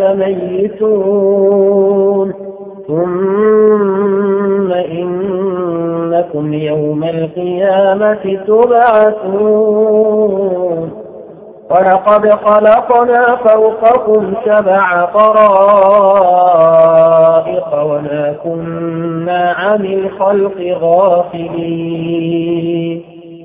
ذلك لميتون ثم إنكم يوم القيامة تبعثون. ولقد خلقنا فوقكم سبع طرائق وما كنا عن الخلق غافلين.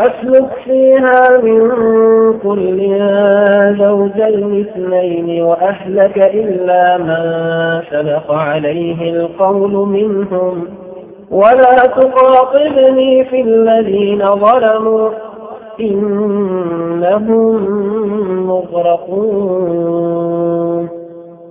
فاسلك فيها من كل زوجين اثنين وأهلك إلا من سبق عليه القول منهم. ولا تخاطبني في الذين ظلموا. إنهم مغرقون.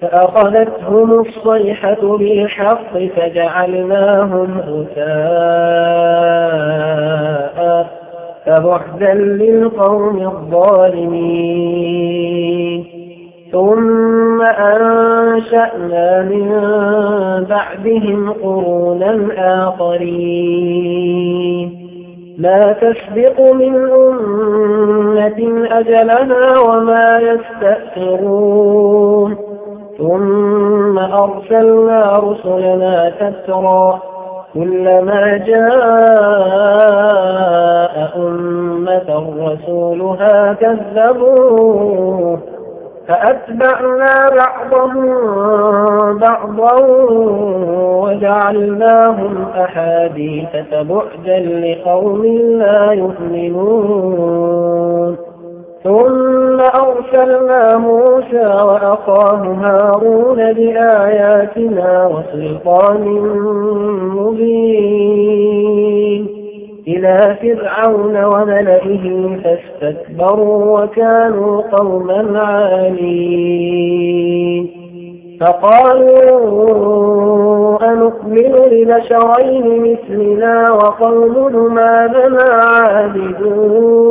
فأخذتهم الصيحة بالحق فجعلناهم غثاء فبعدا للقوم الظالمين. ثم أنشأنا من بعدهم قرونا آخرين. لا تسبق من أمة أجلها وما يستأخرون. ثم أرسلنا رسلنا تترى كلما جاء أمة رسولها كذبوه فأتبعنا بعضهم بعضا وجعلناهم أحاديث فبعدا لقوم لا يؤمنون ثم أرسلنا موسى وأخاه هارون بآياتنا وسلطان مبين إلى فرعون وملئه فاستكبروا وكانوا قوما عالين فقالوا أنؤمن لبشرين مثلنا وقومهما لنا عابدون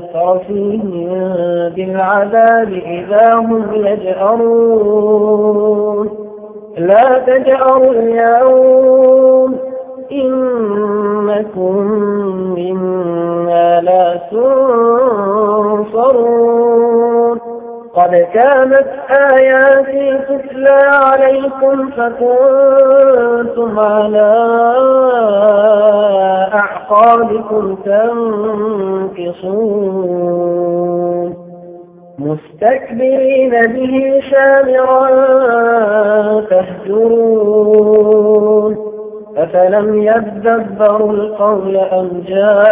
مترفيهم بالعذاب إذا هم يجأرون. لا تجأروا اليوم إنكم منا لا تنصرون. قد كانت آياتي تتلى عليكم فكنتم على أعقابكم تنكصون. مستكبرين به سامرا تهجرون أفلم يدبروا القول أم جاءهم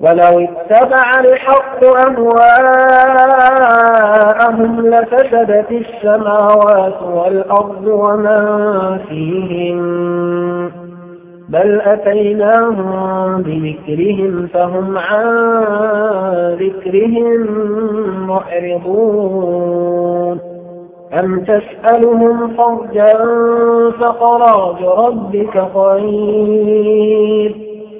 ولو اتبع الحق أهواءهم لفسدت السماوات والأرض ومن فيهم. بل أتيناهم بذكرهم فهم عن ذكرهم معرضون. أم تسألهم فرجا فقراج ربك خير.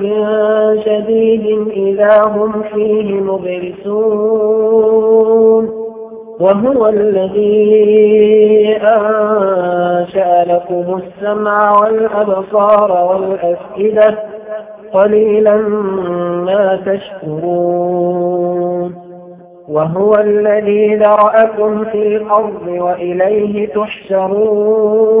عذاب شديد إذا هم فيه مبرسون وهو الذي أنشأ لكم السمع والأبصار والأفئدة قليلا ما تشكرون. وهو الذي ذرأكم في الأرض وإليه تحشرون.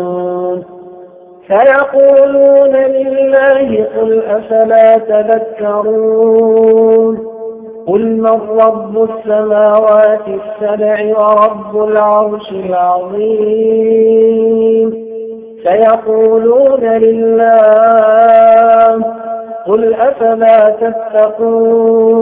فيقولون لله قل أفلا تذكرون قل من رب السماوات السبع ورب العرش العظيم فيقولون لله قل أفلا تتقون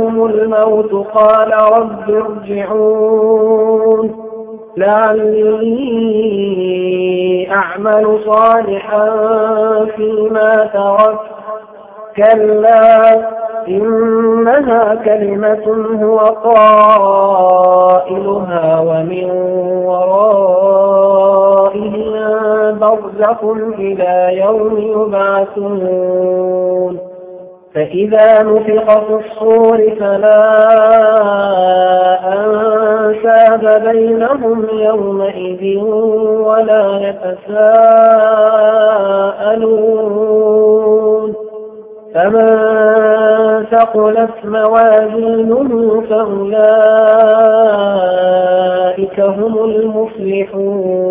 أحدهم الموت قال رب ارجعون لعلي أعمل صالحا فيما ترك كلا إنها كلمة هو قائلها ومن ورائهم برزخ إلى يوم يبعثون. فإذا نفق في الصور فلا أنساب بينهم يومئذ ولا يتساءلون. فمن ثقلت موازينه فأولئك هم المفلحون.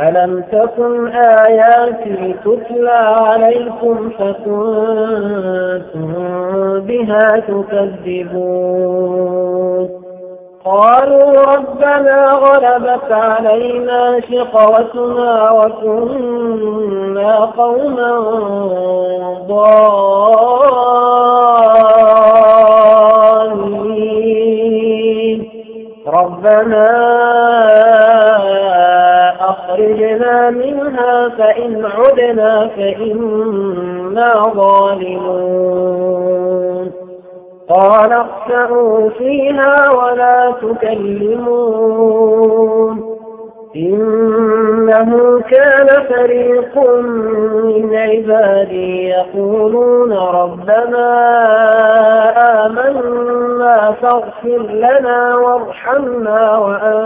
ألم تكن آياتي تتلى عليكم فكنتم بها تكذبون قالوا ربنا غلبت علينا شقوتنا وكنا قوما ضالين ربنا أخرجنا منها فإن عدنا فإنا ظالمون. قال اخسعوا فيها ولا تكلمون. إنه كان فريق من عبادي يقولون ربنا آمنا فاغفر لنا وارحمنا وأنت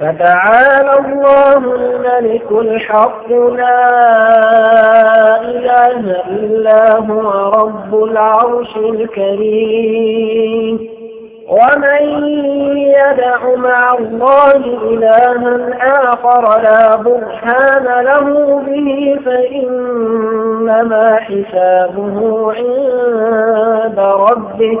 فتعالى الله الملك الحق لا إله إلا هو رب العرش الكريم. ومن يدع مع الله إلها آخر لا برهان له به فإنما حسابه عند ربه.